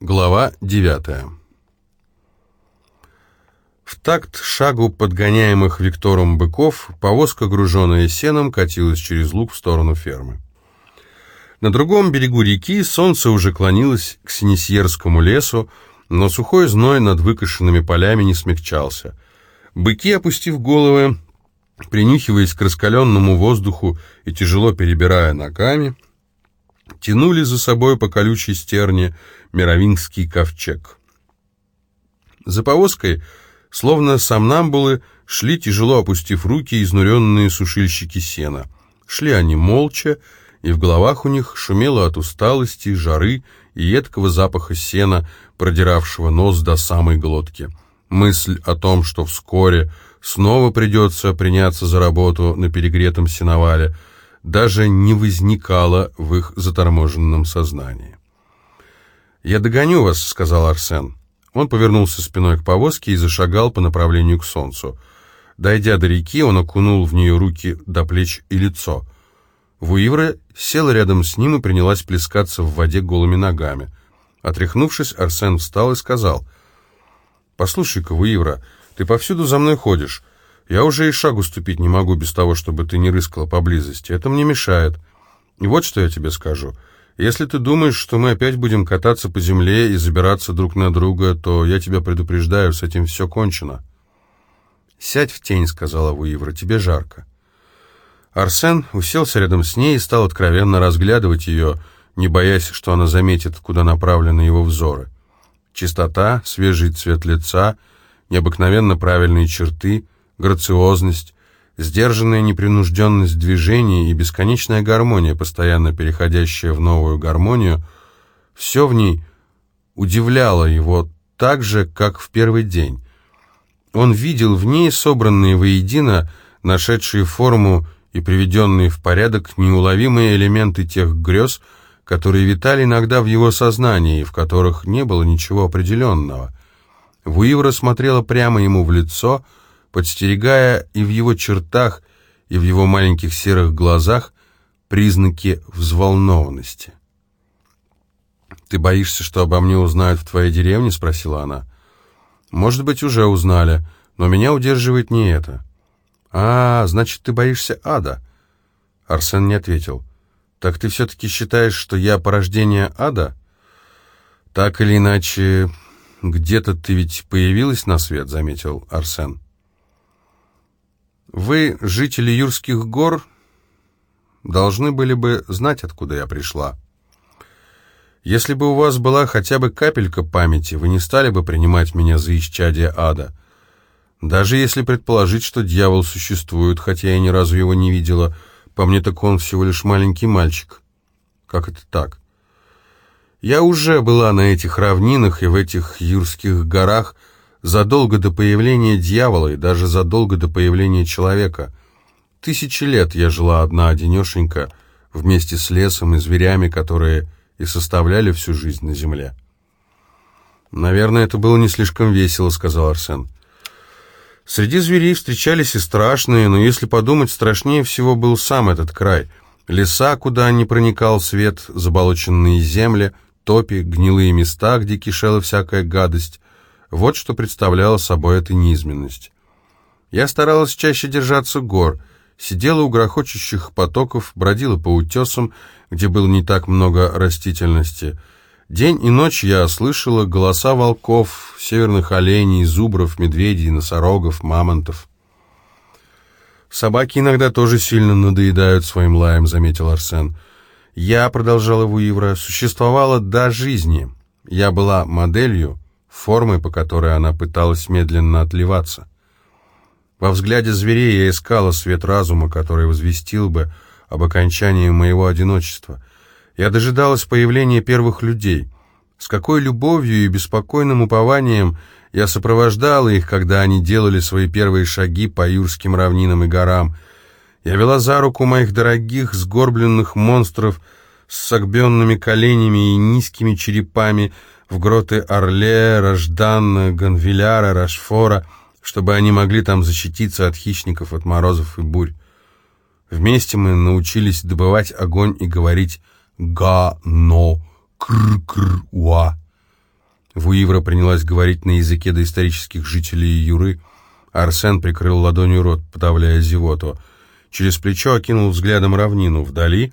Глава девятая. В такт шагу подгоняемых Виктором быков повозка, груженная сеном, катилась через луг в сторону фермы. На другом берегу реки солнце уже клонилось к Синесьерскому лесу, но сухой зной над выкошенными полями не смягчался. Быки, опустив головы, принюхиваясь к раскаленному воздуху и тяжело перебирая ногами, тянули за собой по колючей стерне Мировингский ковчег. За повозкой, словно сомнамбулы, шли, тяжело опустив руки, изнуренные сушильщики сена. Шли они молча, и в головах у них шумело от усталости, жары и едкого запаха сена, продиравшего нос до самой глотки. Мысль о том, что вскоре снова придется приняться за работу на перегретом сеновале – даже не возникало в их заторможенном сознании. «Я догоню вас», — сказал Арсен. Он повернулся спиной к повозке и зашагал по направлению к солнцу. Дойдя до реки, он окунул в нее руки до плеч и лицо. Вуивра села рядом с ним и принялась плескаться в воде голыми ногами. Отряхнувшись, Арсен встал и сказал, «Послушай-ка, Вуивра, ты повсюду за мной ходишь. Я уже и шагу ступить не могу без того, чтобы ты не рыскала поблизости. Это мне мешает. И вот что я тебе скажу. Если ты думаешь, что мы опять будем кататься по земле и забираться друг на друга, то я тебя предупреждаю, с этим все кончено. «Сядь в тень», — сказала Вуивра, — «тебе жарко». Арсен уселся рядом с ней и стал откровенно разглядывать ее, не боясь, что она заметит, куда направлены его взоры. Чистота, свежий цвет лица, необыкновенно правильные черты — грациозность, сдержанная непринужденность движений и бесконечная гармония, постоянно переходящая в новую гармонию, все в ней удивляло его так же, как в первый день. Он видел в ней собранные воедино, нашедшие форму и приведенные в порядок неуловимые элементы тех грез, которые витали иногда в его сознании, в которых не было ничего определенного. Вуивра смотрела прямо ему в лицо — подстерегая и в его чертах, и в его маленьких серых глазах признаки взволнованности. «Ты боишься, что обо мне узнают в твоей деревне?» — спросила она. «Может быть, уже узнали, но меня удерживает не это». «А, значит, ты боишься ада?» Арсен не ответил. «Так ты все-таки считаешь, что я порождение ада?» «Так или иначе, где-то ты ведь появилась на свет», — заметил Арсен. Вы, жители Юрских гор, должны были бы знать, откуда я пришла. Если бы у вас была хотя бы капелька памяти, вы не стали бы принимать меня за исчадие ада. Даже если предположить, что дьявол существует, хотя я ни разу его не видела, по мне так он всего лишь маленький мальчик. Как это так? Я уже была на этих равнинах и в этих юрских горах, задолго до появления дьявола и даже задолго до появления человека. Тысячи лет я жила одна одинешенька вместе с лесом и зверями, которые и составляли всю жизнь на земле. «Наверное, это было не слишком весело», — сказал Арсен. Среди зверей встречались и страшные, но если подумать, страшнее всего был сам этот край. Леса, куда не проникал свет, заболоченные земли, топи, гнилые места, где кишела всякая гадость, вот что представляла собой эта низменность. Я старалась чаще держаться гор, сидела у грохочущих потоков, бродила по утесам, где было не так много растительности. День и ночь я слышала голоса волков, северных оленей, зубров, медведей, носорогов, мамонтов. «Собаки иногда тоже сильно надоедают своим лаем», — заметил Арсен. «Я», — продолжала Вуивра, — «существовала до жизни. Я была моделью, формой, по которой она пыталась медленно отливаться. Во взгляде зверей я искала свет разума, который возвестил бы об окончании моего одиночества. Я дожидалась появления первых людей. С какой любовью и беспокойным упованием я сопровождала их, когда они делали свои первые шаги по юрским равнинам и горам. Я вела за руку моих дорогих сгорбленных монстров с согбенными коленями и низкими черепами, в гроты Орле, Рождан, Ганвиляра, Рашфора, чтобы они могли там защититься от хищников, от морозов и бурь. Вместе мы научились добывать огонь и говорить «га-но-кр-кр-уа». Вуивра принялась говорить на языке доисторических жителей Юры. Арсен прикрыл ладонью рот, подавляя зевоту. Через плечо окинул взглядом равнину. Вдали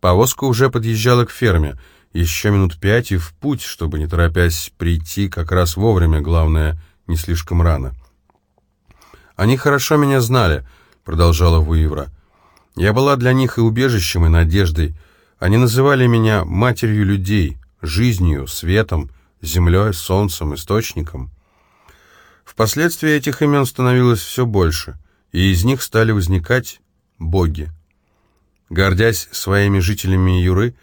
повозка уже подъезжала к ферме. Еще минут пять и в путь, чтобы, не торопясь, прийти как раз вовремя, главное, не слишком рано. «Они хорошо меня знали», — продолжала Вуивра. «Я была для них и убежищем, и надеждой. Они называли меня матерью людей, жизнью, светом, землей, солнцем, источником. Впоследствии этих имен становилось все больше, и из них стали возникать боги. Гордясь своими жителями Юры,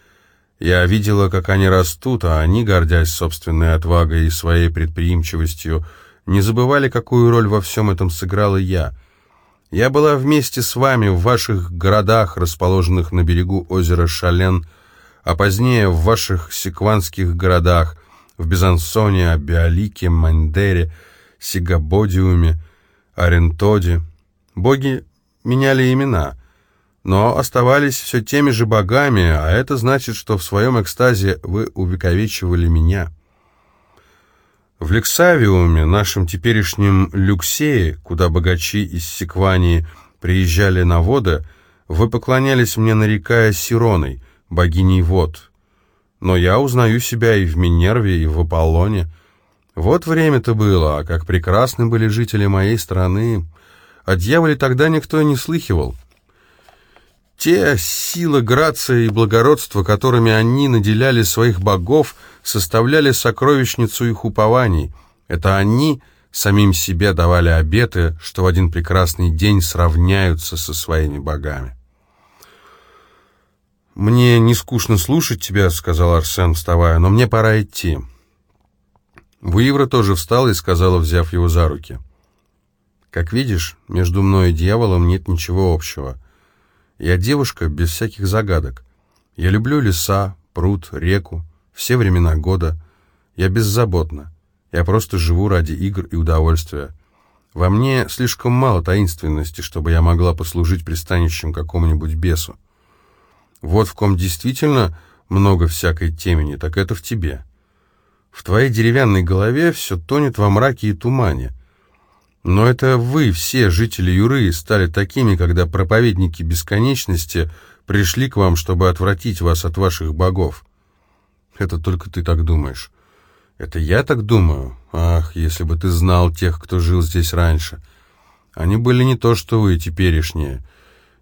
я видела, как они растут, а они, гордясь собственной отвагой и своей предприимчивостью, не забывали, какую роль во всем этом сыграла я. Я была вместе с вами в ваших городах, расположенных на берегу озера Шален, а позднее в ваших секванских городах, в Безансоне, Абиалике, Мандере, Сигабодиуме, Арентоде. Боги меняли имена, но оставались все теми же богами, а это значит, что в своем экстазе вы увековечивали меня. В Лексавиуме, нашем теперешнем Люксее, куда богачи из Секвании приезжали на воды, вы поклонялись мне, нарекая Сироной, богиней вод. Но я узнаю себя и в Минерве, и в Аполлоне. Вот время-то было, а как прекрасны были жители моей страны. О дьяволе тогда никто не слыхивал. Те силы, грация и благородство, которыми они наделяли своих богов, составляли сокровищницу их упований. Это они самим себе давали обеты, что в один прекрасный день сравняются со своими богами. «Мне не скучно слушать тебя», — сказал Арсен, вставая, — «но мне пора идти». Вуивра тоже встала и сказала, взяв его за руки. «Как видишь, между мной и дьяволом нет ничего общего. Я девушка без всяких загадок. Я люблю леса, пруд, реку, все времена года. Я беззаботна. Я просто живу ради игр и удовольствия. Во мне слишком мало таинственности, чтобы я могла послужить пристанищем какому-нибудь бесу. Вот в ком действительно много всякой темени, так это в тебе. В твоей деревянной голове все тонет во мраке и тумане. Но это вы, все жители Юры, стали такими, когда проповедники бесконечности пришли к вам, чтобы отвратить вас от ваших богов. Это только ты так думаешь. Это я так думаю? Ах, если бы ты знал тех, кто жил здесь раньше. Они были не то, что вы, теперешние.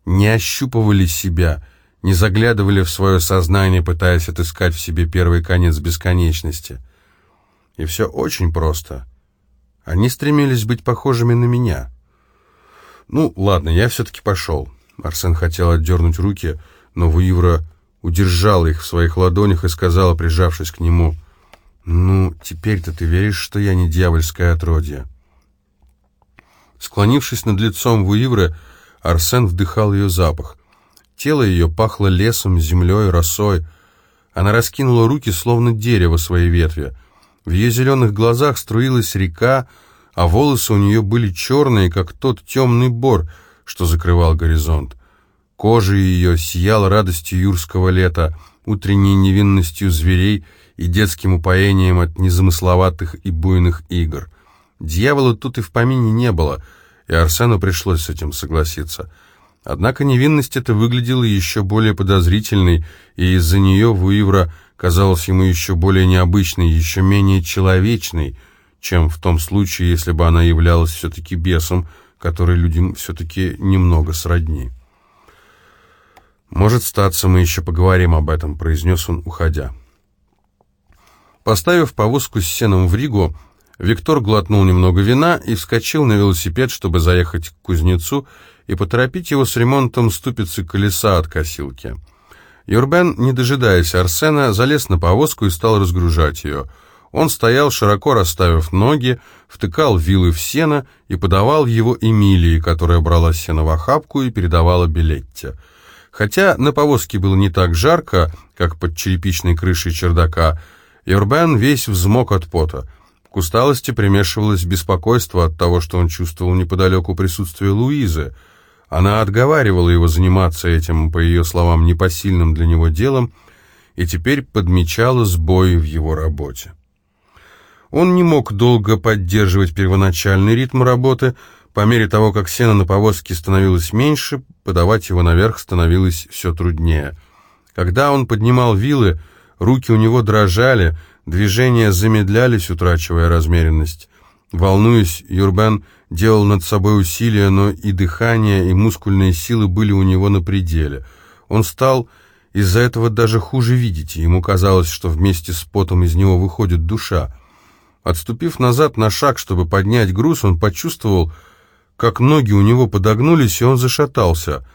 Не ощупывали себя, не заглядывали в свое сознание, пытаясь отыскать в себе первый конец бесконечности. И все очень просто. Они стремились быть похожими на меня. Ну, ладно, я все-таки пошел. Арсен хотел отдернуть руки, но Вуивра удержала их в своих ладонях и сказала, прижавшись к нему, «Ну, теперь-то ты веришь, что я не дьявольское отродье?» Склонившись над лицом Вуивры, Арсен вдыхал ее запах. Тело ее пахло лесом, землей, росой. Она раскинула руки, словно дерево, свои ветви. В ее зеленых глазах струилась река, а волосы у нее были черные, как тот темный бор, что закрывал горизонт. Кожа ее сияла радостью юрского лета, утренней невинностью зверей и детским упоением от незамысловатых и буйных игр. Дьявола тут и в помине не было, и Арсену пришлось с этим согласиться — Однако невинность эта выглядела еще более подозрительной, и из-за нее Вуивра казалась ему еще более необычной, еще менее человечной, чем в том случае, если бы она являлась все-таки бесом, который людям все-таки немного сродни. «Может, статься, мы еще поговорим об этом», — произнес он, уходя. Поставив повозку с сеном в Ригу, Виктор глотнул немного вина и вскочил на велосипед, чтобы заехать к кузнецу и поторопить его с ремонтом ступицы колеса от косилки. Юрбен, не дожидаясь Арсена, залез на повозку и стал разгружать ее. Он стоял, широко расставив ноги, втыкал вилы в сено и подавал его Эмилии, которая брала сено в охапку и передавала Билетте. Хотя на повозке было не так жарко, как под черепичной крышей чердака, Юрбен весь взмок от пота. К усталости примешивалось беспокойство от того, что он чувствовал неподалеку присутствие Луизы — она отговаривала его заниматься этим, по ее словам, непосильным для него делом, и теперь подмечала сбои в его работе. Он не мог долго поддерживать первоначальный ритм работы. По мере того, как сено на повозке становилось меньше, подавать его наверх становилось все труднее. Когда он поднимал вилы, руки у него дрожали, движения замедлялись, утрачивая размеренность. Волнуясь, Юрбен делал над собой усилия, но и дыхание, и мускульные силы были у него на пределе. Он стал из-за этого даже хуже видеть, ему казалось, что вместе с потом из него выходит душа. Отступив назад на шаг, чтобы поднять груз, он почувствовал, как ноги у него подогнулись, и он зашатался.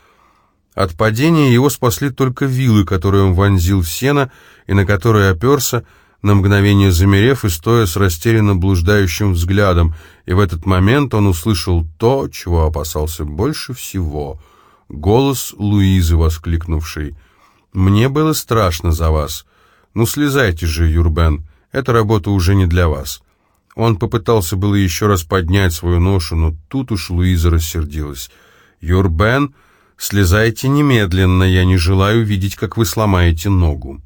От падения его спасли только вилы, которые он вонзил в сено, и на которые оперся, на мгновение замерев и стоя с растерянно блуждающим взглядом, и в этот момент он услышал то, чего опасался больше всего — голос Луизы, воскликнувшей «Мне было страшно за вас. Ну, слезайте же, Юрбен, эта работа уже не для вас». Он попытался было еще раз поднять свою ношу, но тут уж Луиза рассердилась. «Юрбен, слезайте немедленно, я не желаю видеть, как вы сломаете ногу».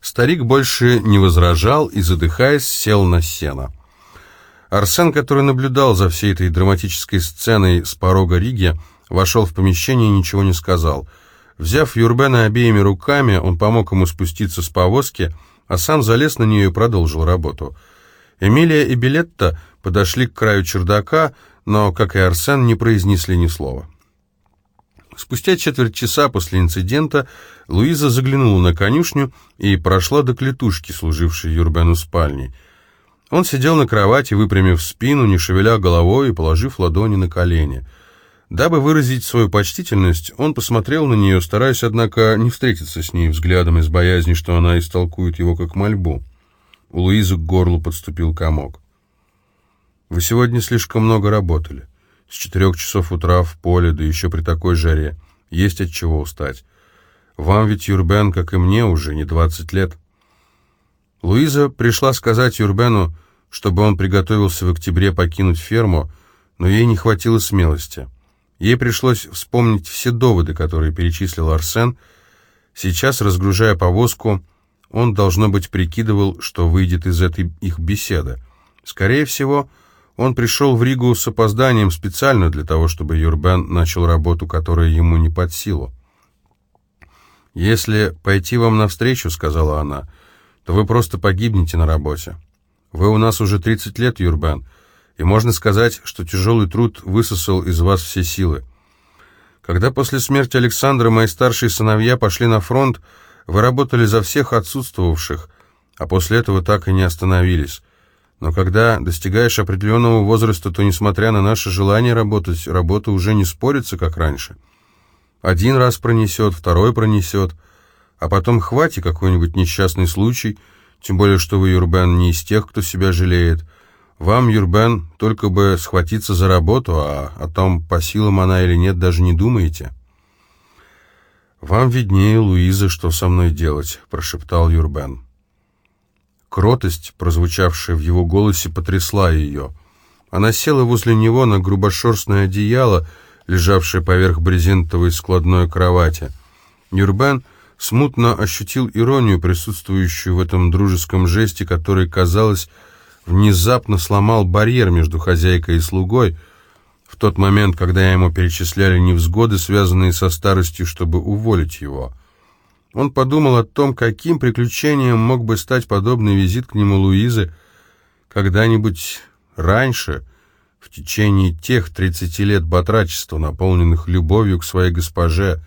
Старик больше не возражал и, задыхаясь, сел на сено. Арсен, который наблюдал за всей этой драматической сценой с порога Риги, вошел в помещение и ничего не сказал — Взяв Юрбена обеими руками, он помог ему спуститься с повозки, а сам залез на нее и продолжил работу. Эмилия и Билетта подошли к краю чердака, но, как и Арсен, не произнесли ни слова. Спустя четверть часа после инцидента Луиза заглянула на конюшню и прошла до клетушки, служившей Юрбену спальней. Он сидел на кровати, выпрямив спину, не шевеля головой и положив ладони на колени — Дабы выразить свою почтительность, он посмотрел на нее, стараясь, однако, не встретиться с ней взглядом из боязни, что она истолкует его как мольбу. У Луизы к горлу подступил комок. «Вы сегодня слишком много работали. С четырех часов утра в поле, да еще при такой жаре. Есть от чего устать. Вам ведь, Юрбен, как и мне, уже не двадцать лет». Луиза пришла сказать Юрбену, чтобы он приготовился в октябре покинуть ферму, но ей не хватило смелости. Ей пришлось вспомнить все доводы, которые перечислил Арсен. Сейчас, разгружая повозку, он, должно быть, прикидывал, что выйдет из этой их беседы. Скорее всего, он пришел в Ригу с опозданием специально для того, чтобы Юрбен начал работу, которая ему не под силу. «Если пойти вам навстречу, — сказала она, — то вы просто погибнете на работе. Вы у нас уже 30 лет, Юрбен, — и можно сказать, что тяжелый труд высосал из вас все силы. Когда после смерти Александра мои старшие сыновья пошли на фронт, вы работали за всех отсутствовавших, а после этого так и не остановились. Но когда достигаешь определенного возраста, то, несмотря на наше желание работать, работа уже не спорится, как раньше. Один раз пронесет, второй пронесет, а потом хватит какой-нибудь несчастный случай, тем более, что вы, Юрбен, не из тех, кто себя жалеет – вам, Юрбен, только бы схватиться за работу, а о том, по силам она или нет, даже не думаете. «Вам виднее, Луиза, что со мной делать», — прошептал Юрбен. Кротость, прозвучавшая в его голосе, потрясла ее. Она села возле него на грубошерстное одеяло, лежавшее поверх брезентовой складной кровати. Юрбен смутно ощутил иронию, присутствующую в этом дружеском жесте, который, казалось, внезапно сломал барьер между хозяйкой и слугой в тот момент, когда ему перечисляли невзгоды, связанные со старостью, чтобы уволить его. Он подумал о том, каким приключением мог бы стать подобный визит к нему Луизы когда-нибудь раньше, в течение тех тридцати лет батрачества, наполненных любовью к своей госпоже,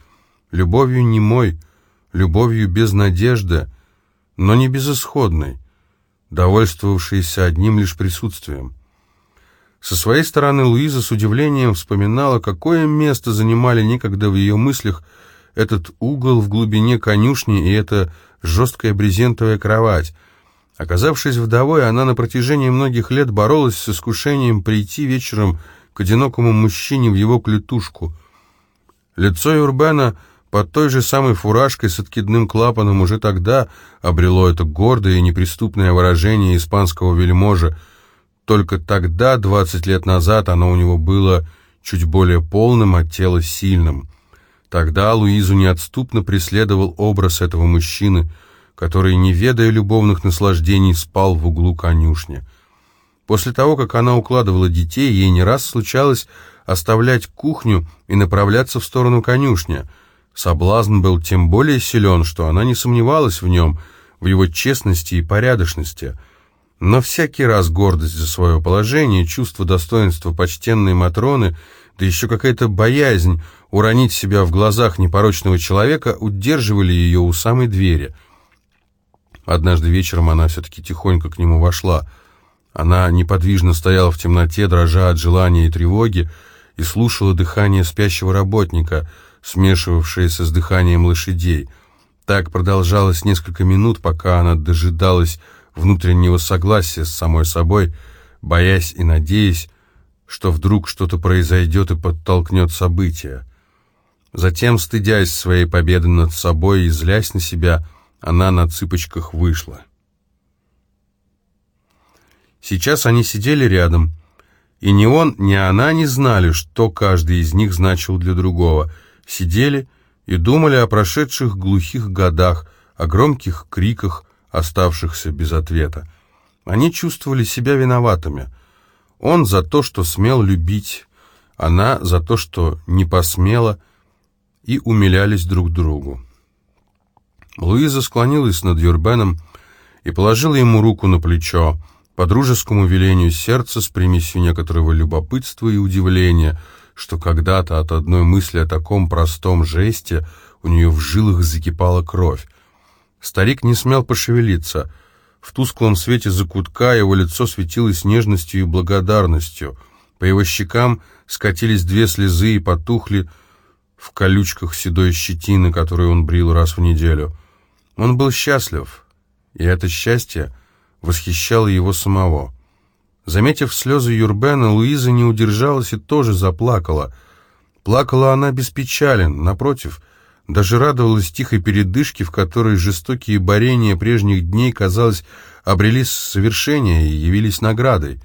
любовью немой, любовью без надежды, но не безысходной, довольствовавшийся одним лишь присутствием. Со своей стороны Луиза с удивлением вспоминала, какое место занимали некогда в ее мыслях этот угол в глубине конюшни и эта жесткая брезентовая кровать. Оказавшись вдовой, она на протяжении многих лет боролась с искушением прийти вечером к одинокому мужчине в его клетушку. Лицо Юрбена под той же самой фуражкой с откидным клапаном уже тогда обрело это гордое и неприступное выражение испанского вельможа. Только тогда, двадцать лет назад, оно у него было чуть более полным, а тело сильным. Тогда Луизу неотступно преследовал образ этого мужчины, который, не ведая любовных наслаждений, спал в углу конюшни. После того, как она укладывала детей, ей не раз случалось оставлять кухню и направляться в сторону конюшни. Соблазн был тем более силен, что она не сомневалась в нем, в его честности и порядочности. Но всякий раз гордость за свое положение, чувство достоинства почтенной Матроны, да еще какая-то боязнь уронить себя в глазах непорочного человека удерживали ее у самой двери. Однажды вечером она все-таки тихонько к нему вошла. Она неподвижно стояла в темноте, дрожа от желания и тревоги, и слушала дыхание спящего работника, смешивавшееся с дыханием лошадей. Так продолжалось несколько минут, пока она дожидалась внутреннего согласия с самой собой, боясь и надеясь, что вдруг что-то произойдет и подтолкнет события. Затем, стыдясь своей победы над собой и злясь на себя, она на цыпочках вышла. Сейчас они сидели рядом, и ни он, ни она не знали, что каждый из них значил для другого. Сидели и думали о прошедших глухих годах, о громких криках, оставшихся без ответа. Они чувствовали себя виноватыми. Он за то, что смел любить, она за то, что не посмела, и умилялись друг другу. Луиза склонилась над Юрбеном и положила ему руку на плечо по дружескому велению сердца с примесью некоторого любопытства и удивления, что когда-то от одной мысли о таком простом жесте у нее в жилах закипала кровь. Старик не смел пошевелиться. В тусклом свете закутка его лицо светилось нежностью и благодарностью. По его щекам скатились две слезы и потухли в колючках седой щетины, которую он брил раз в неделю. Он был счастлив, и это счастье — восхищало его самого. Заметив слезы Юрбена, Луиза не удержалась и тоже заплакала. Плакала она без печали, напротив, даже радовалась тихой передышке, в которой жестокие борения прежних дней, казалось, обрели совершение и явились наградой.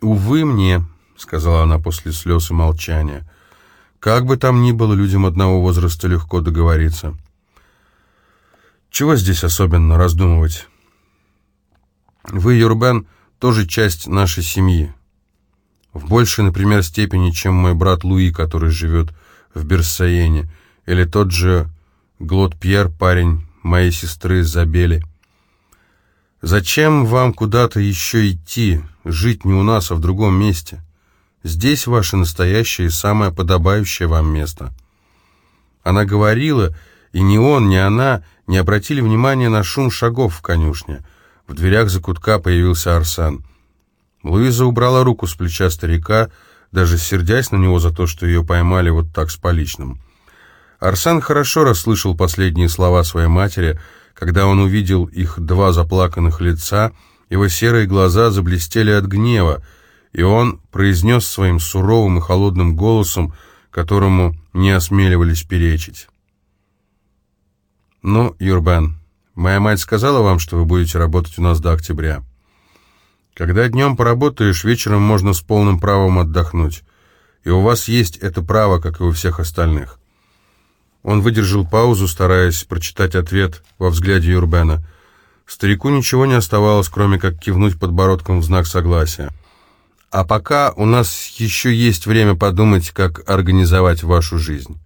«Увы мне», — сказала она после слез и молчания, — «как бы там ни было, людям одного возраста легко договориться». «Чего здесь особенно раздумывать?» Вы, Юрбен, тоже часть нашей семьи. В большей, например, степени, чем мой брат Луи, который живет в Берсаене, или тот же Глот Пьер, парень моей сестры Забели. Зачем вам куда-то еще идти, жить не у нас, а в другом месте? Здесь ваше настоящее и самое подобающее вам место. Она говорила, и ни он, ни она не обратили внимания на шум шагов в конюшне — в дверях закутка появился Арсен. Луиза убрала руку с плеча старика, даже сердясь на него за то, что ее поймали вот так с поличным. Арсен хорошо расслышал последние слова своей матери, когда он увидел их два заплаканных лица, его серые глаза заблестели от гнева, и он произнес своим суровым и холодным голосом, которому не осмеливались перечить. «Ну, Юрбен, Моя мать сказала вам, что вы будете работать у нас до октября. Когда днем поработаешь, вечером можно с полным правом отдохнуть. И у вас есть это право, как и у всех остальных. Он выдержал паузу, стараясь прочитать ответ во взгляде Юрбена. Старику ничего не оставалось, кроме как кивнуть подбородком в знак согласия. А пока у нас еще есть время подумать, как организовать вашу жизнь.